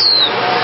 us.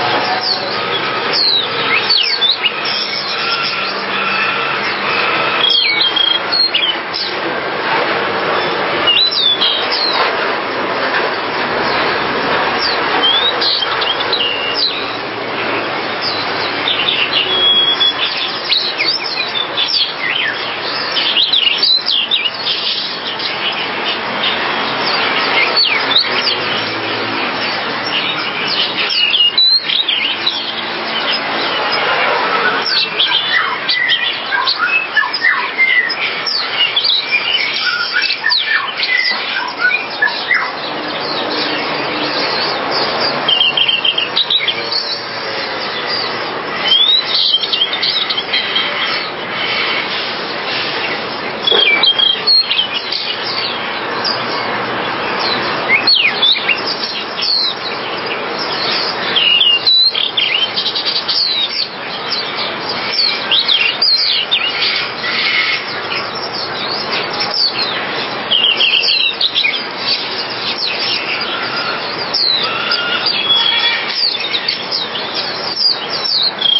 Thank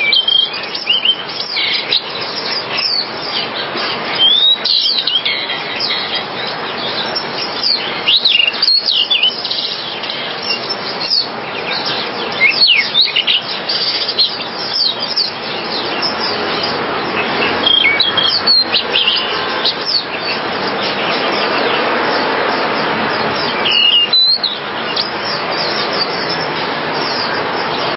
you.